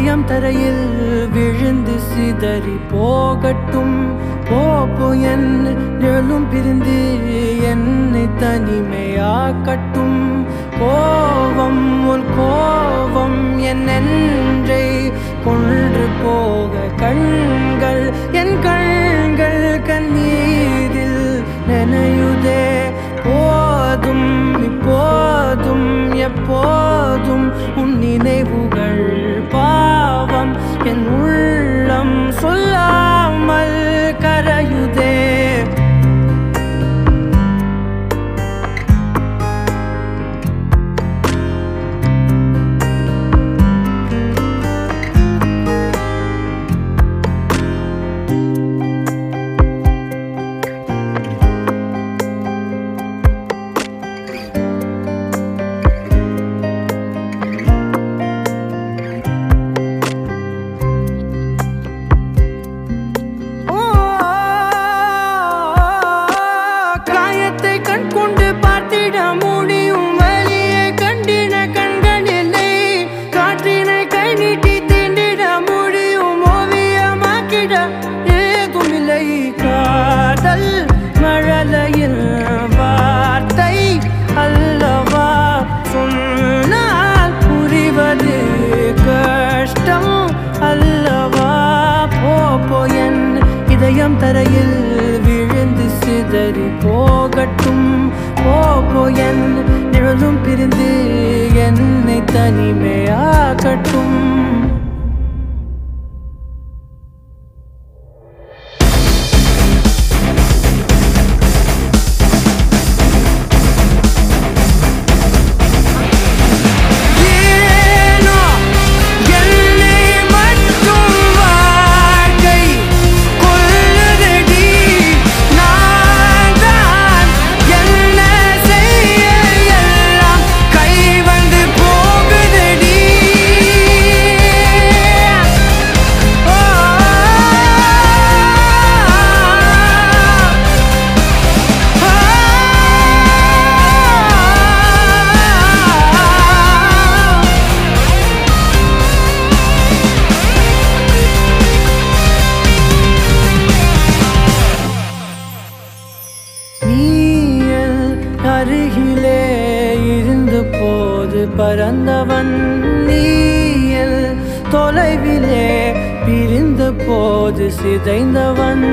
இதயம் தரையில் விழுந்து சிதறி போகட்டும். போப்போ என் நிழலும் பிரிந்து என்னை தனிமையாக்கட்டும். கோபம் உன் கோபம் என் நெஞ்சை கொன்று போக கண்கள் என் கண்கள் கண்ணீரில் நினையுதே. போதும் இப்போதும் எப்போதும் உன் நினைவு இதயம் தரையில் விழுந்து சிதறி போகட்டும். போப்போ என் நிழலும் பிரிந்து என்னை தனிமையாகட்டும் பறந்தவன் நீயல் தொலைவிலே பிரிந்த போது சிதைந்தவன்.